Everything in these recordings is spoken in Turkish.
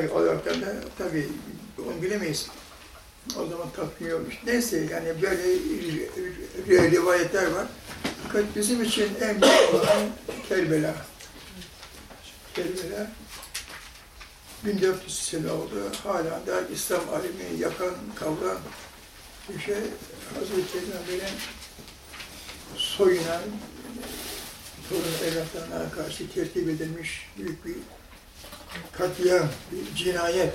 Ay olaraktan da tabii onu bilemeyiz. O zaman takviye olmuş. Neyse yani böyle rivayetler var. Fakat bizim için en büyük olan Kerbela. Kerbela 1400 sene oldu. Hala da İslam alemini yakan, kavran bir şey Hazreti Peygamber'in soyuna, torun evlatlarına karşı tertip edilmiş büyük bir katliam, cinayet.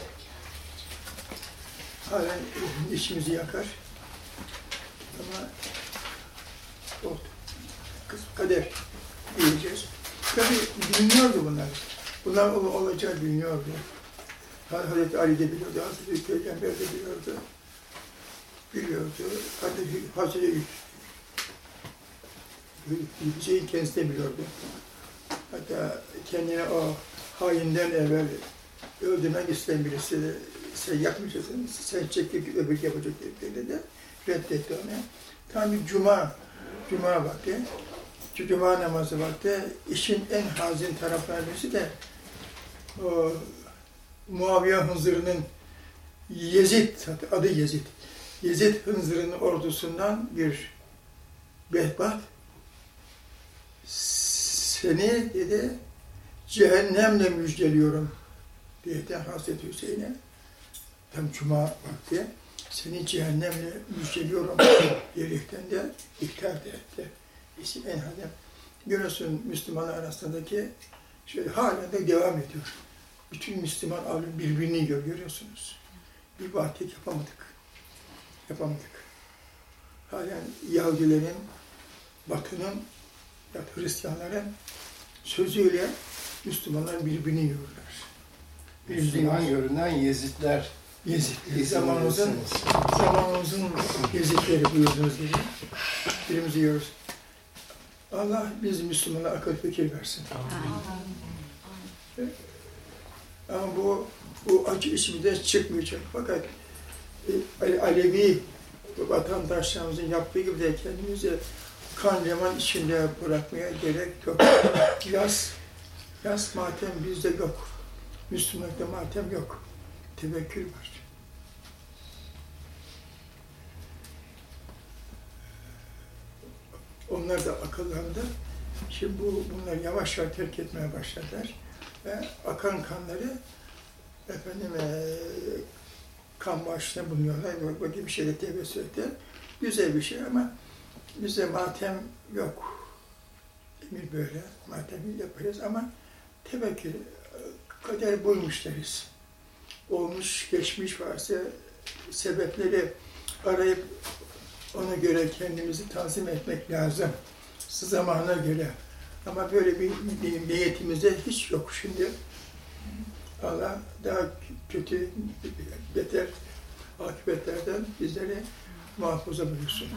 Halen içimizi yakar. Ama oldu. Kız kader diyeceğiz. Tabii biliniyordu bunlar. Bunlar ol- olacağı biliniyordu. Ha- Hazreti Ali de biliyordu, Hazreti Peygamber de biliyordu. Biliyordu. Hazreti, Hazreti Hüseyin kendisi de biliyordu. Hatta kendine o hainden evvel öldürmek isteyen birisi sen yapmayacaksın, sen çekip öbür yapacak dedi de reddetti onu. Tam bir cuma, cuma vakti, cuma namazı vakti, işin en hazin taraflarından birisi de o Muaviye Hınzırı'nın Yezid, adı Yezid, Yezid Hınzırı'nın ordusundan bir behbat seni dedi cehennemle müjdeliyorum diye de Hazreti Hüseyin'e tam cuma vakti seni cehennemle müjdeliyorum diyerekten de ikrar da etti. İsim en hadem. Görüyorsun Müslümanlar arasındaki şöyle hala da devam ediyor. Bütün Müslüman alim birbirini yiyor görüyorsunuz. Bir vahdet yapamadık. Yapamadık. Halen Yahudilerin, Batı'nın ya Hristiyanların sözüyle Müslümanlar birbirini yiyorlar. Yiyorlar. görünen Yezidler. Yezid. Zamanımızın, zamanımızın Yezidleri buyurduğunuz gibi. Birimizi yiyoruz. Allah biz Müslümanlara akıl fikir versin. Ama bu bu acı içimizden çıkmayacak. Fakat e, Ale- Alevi vatandaşlarımızın yaptığı gibi de kendimizi kan reman içinde bırakmaya gerek yok. Yaz, yaz matem bizde yok. Müslümanlıkta matem yok. Tevekkül var. Onlar da akıllandı. Şimdi bu, bunlar yavaş yavaş terk etmeye başladılar. Ve akan kanları efendim eee kan bağışına bulunuyorlar. Bu, bu gibi şeyle tebessüm ettiler. Güzel bir şey ama bize matem yok. Emir böyle, matemi yaparız ama tevekkül, kader buymuş deriz. Olmuş, geçmiş varsa sebepleri arayıp ona göre kendimizi tanzim etmek lazım. Zamana göre. Ama böyle bir, bir niyetimizde hiç yok şimdi. Allah daha kötü, beter akıbetlerden bizleri muhafaza buyursun.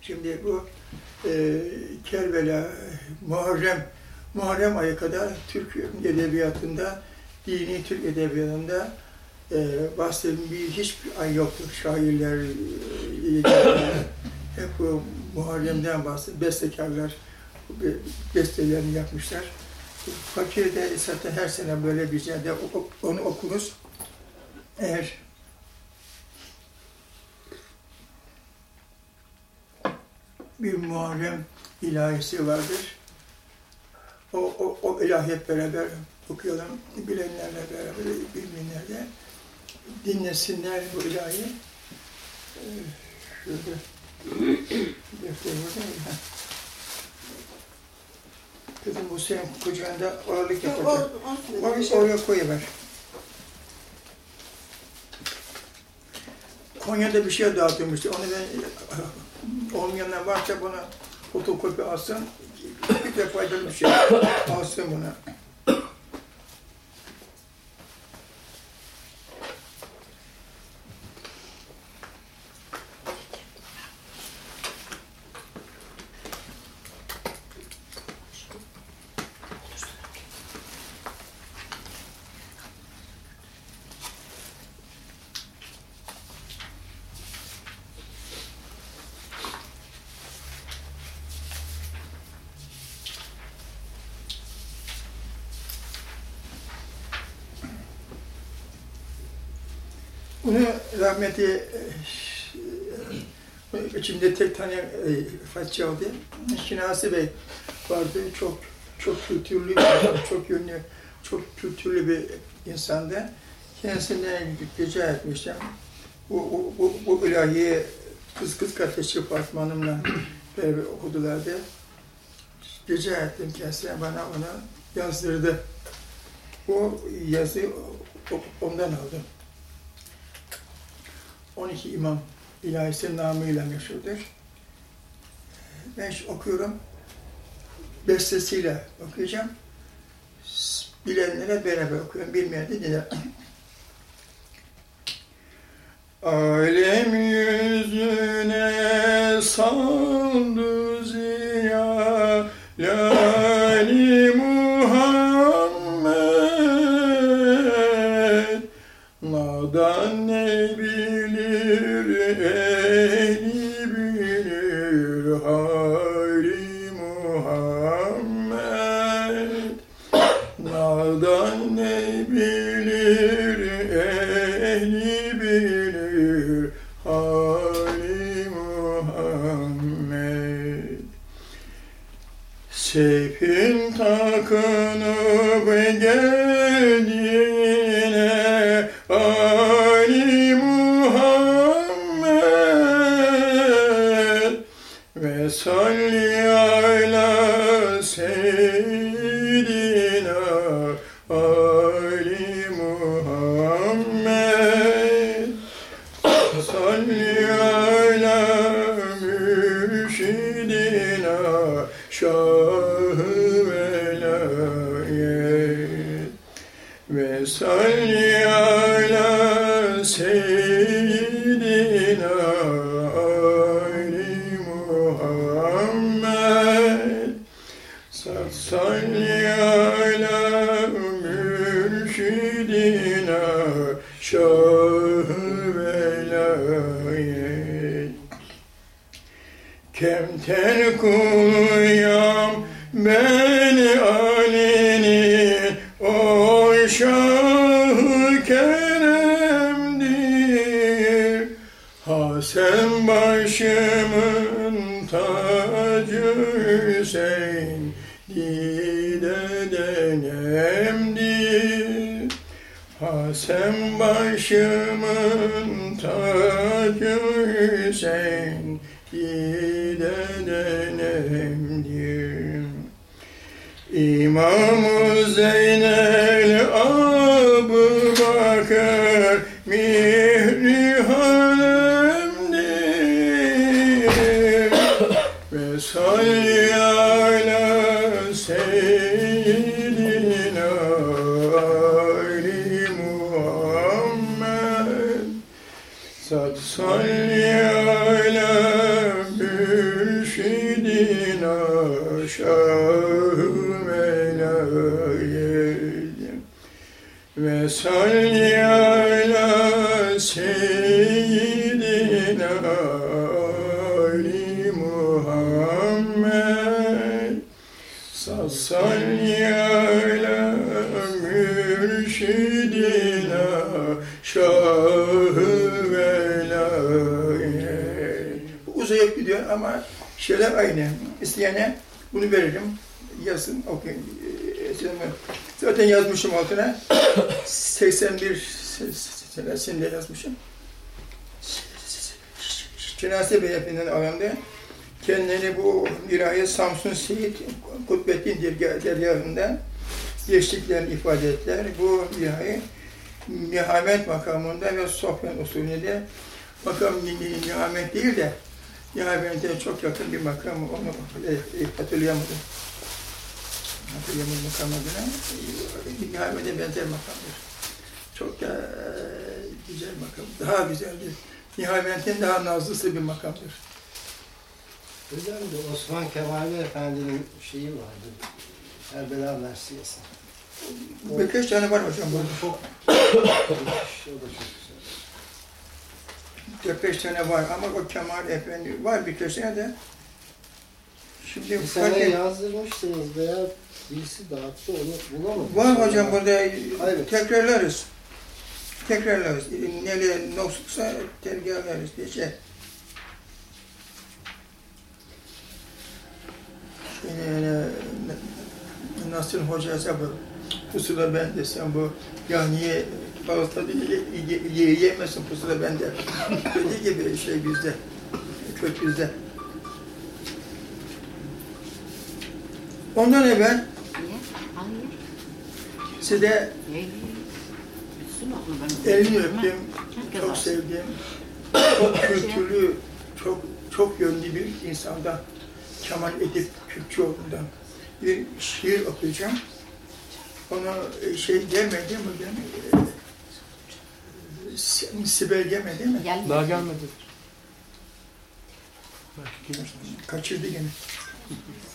Şimdi bu e, Kerbela, Muharrem, Muharrem ayı kadar Türk edebiyatında, dini Türk edebiyatında e, bahsedilen bir hiçbir ay yoktur. Şairler, e, hep bu Muharrem'den bahsediyor. Bestekarlar be- bestelerini yapmışlar. Fakir'de zaten her sene böyle bir yerde onu okuruz. Eğer bir Muharrem ilahisi vardır. O, o, o ilahi hep beraber okuyalım. Bilenlerle beraber, bilmeyenlerle dinlesinler bu ilahi. Şurada defter burada mı? Kızım bu senin kucağında ağırlık yapacak. Or oraya koyuver. Konya'da bir şey dağıtılmıştı. Onu ben olmayanlar varsa buna fotokopi alsın. De faydalı bir şey alsın buna. Bunu rahmetli e, içimde tek tane e, oldu. Şinasi Bey vardı. Çok çok kültürlü, çok yönlü, çok kültürlü bir insandı. Kendisinden rica etmiştim. Bu, bu, bu, bu ilahiyi kız kız kardeşi Fatma Hanım'la beraber okudulardı. Rica ettim kendisine bana onu yazdırdı. Bu yazı ondan aldım. 12 imam ilahisi namıyla meşhurdur. Ben okuyorum. Bestesiyle okuyacağım. Bilenlere beraber okuyorum. Bilmeyen de dinler. Alem yüzüne saldı ziya Lali Muhammed Nadan ne ehli bilir Hali Muhammed Nadan ne bilir ehli bilir Hali Muhammed Seyfin takınıp geldiğine Kemter kuluyam ben Ali'nin o şah-ı keremdir. Hasan başımın tacı Hüseyin dedenemdir. Hasan başımın tacı Hüseyin dedenemdir. İmam-ı Zeynel Abu Bakır Sad salli ala mürşidina şah-ı velayet Uzayıp gidiyor ama şeyler aynı. İsteyene bunu veririm. Yazın, okuyun. Ee, Zaten yazmışım altına. 81 senesinde yazmışım. Cenaze Beyefendi'nin alanda kendini bu Miraya Samsun Seyit Kutbettin dergah- dergahında geçtiklerini ifade ettiler. Bu Mirayı nihamet makamında ve sohbet usulünde makam ni- ni- nihamet değil de nihamete çok yakın bir makam onu hatırlayamadım. Hatırlayamadım makam adına. Nihamete benzer makamdır. Çok da e, güzel makam. Daha güzeldir. Nihametin daha nazlısı bir makamdır. Hocam da Osman Kemal Efendi'nin şeyi vardı. Erbela Mersiyesi. Birkaç tane var hocam burada. da çok o da çok güzel. Dört beş tane var ama o Kemal Efendi var birkaç tane de. Şimdi Bir sene et- yazdırmıştınız veya birisi dağıttı onu bulamadım. var hocam burada Evet. tekrarlarız. tekrarlarız. Nereye noksuksa tergahlarız diye şey. Yani, Nasıl Hoca hesabı pusula ben desem bu ya niye tadı ye, ye, ye, yemesin pusula bende. Dediği gibi şey bizde, kök bizde. Ondan evvel size ben. elini öptüm, çok sevdim. Çok kültürlü, çok çok yönlü bir insandan, Kemal Edip Kürkçüoğlu'ndan bir şiir okuyacağım. Ona e, şey gelmedi bugün, e, Sibel gelmedi mi? Gel. Daha gelmedi. Kaçırdı gene.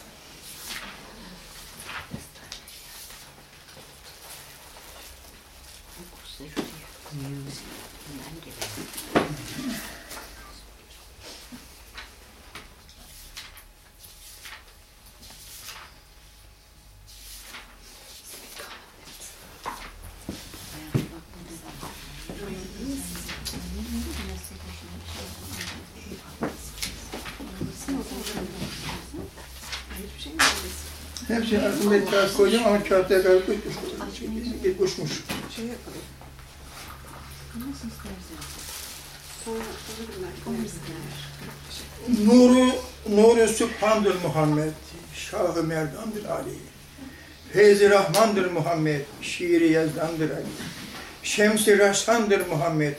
Hepsini aklımda kağıt koydum ama kağıtlara kadar kuşmuş. Şey yapalım. Nasıl sonra Nuru, nuru Sübhan'dır Muhammed, Şahı Merdan'dır Ali. Feyzi Rahman'dır Muhammed, şiiri yazdandır Ali. Şems-i Raşan'dır Muhammed,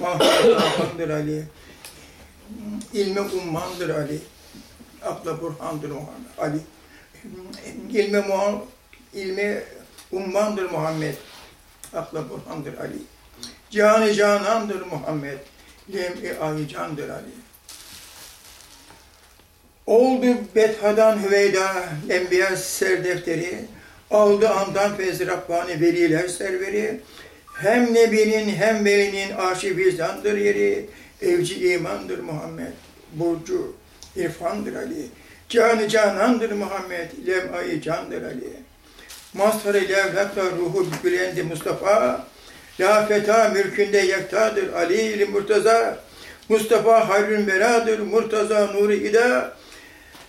Mahmud Ali. İlmi Umman'dır Ali, Akla Burhan'dır Muhammed Ali. İlmi, Muha- ilmi Umman'dır Muhammed, Akla Burhan'dır Ali. Canı Canan'dır Muhammed, Lem-i Aycan'dır Ali. Oldu Bethadan Hüveyda, Enbiya serdefteri, aldı andan feyzi Rabbani veliler serveri, hem Nebi'nin hem Veli'nin arşi vicdandır yeri, evci imandır Muhammed, burcu irfandır Ali, canı canandır Muhammed, lem'ayı candır Ali. Mazhar-ı levlakla ruhu bülendi Mustafa, la feta mülkünde yektadır Ali ili Murtaza, Mustafa hayrün beladır, Murtaza nuru ida,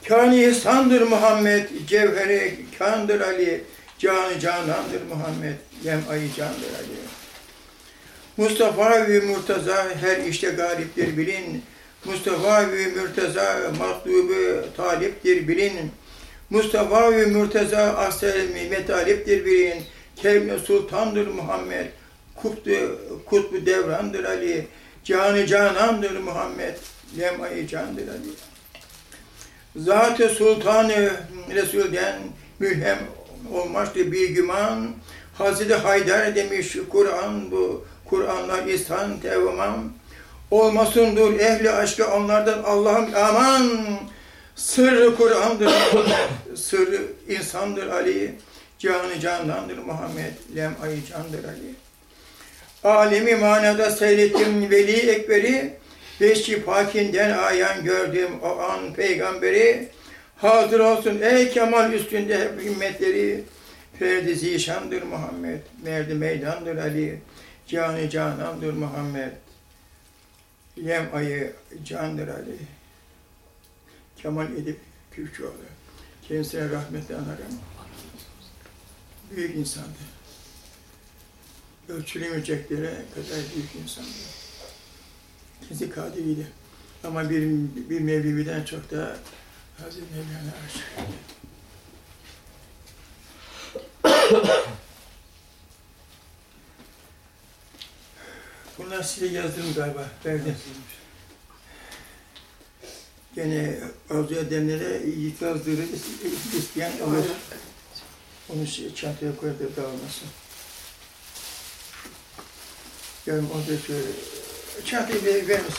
Kâni ihsandır Muhammed, cevheri kandır Ali, canı canandır Muhammed, yem ayı candır Ali. Mustafa ve Murtaza her işte galiptir bilin. Mustafa ve Murtaza matlubu taliptir bilin. Mustafa ve Murtaza asel metaliptir bilin. Kevne sultandır Muhammed, kutbu, kutbu devrandır Ali. Canı canandır Muhammed, lem ayı candır Ali. Zat-ı Sultanı Resul'den mülhem olmazdı bir güman. Hazreti Haydar demiş Kur'an bu, Kur'anlar İstan tevamam. Olmasın dur ehli aşkı onlardan Allah'ım aman. Sırrı Kur'an'dır sırrı insandır Ali. Canı candandır Muhammed, lem ayı candır Ali. Alemi manada seyrettim veli ekberi, Beşi pakinden ayan gördüm o an peygamberi. Hazır olsun ey kemal üstünde hep himmetleri. Ferdi zişandır Muhammed, merdi meydandır Ali. Canı canandır Muhammed. Yem ayı candır Ali. Kemal Edip Kürkçoğlu. Kendisine rahmetle anarım. Büyük insandı. Ölçülemeyeceklere kadar büyük insandı. Kendisi Kadiri'ydi. Ama bir, bir Mevlevi'den çok da Hazreti Mevlana aşık. Bunlar size yazdım galiba, verdim. Gene arzu edenlere yazdırır, isteyen alır. Onu çantaya koyar da dağılmasın. Yani onu da şöyle, çantayı ver- vermişsem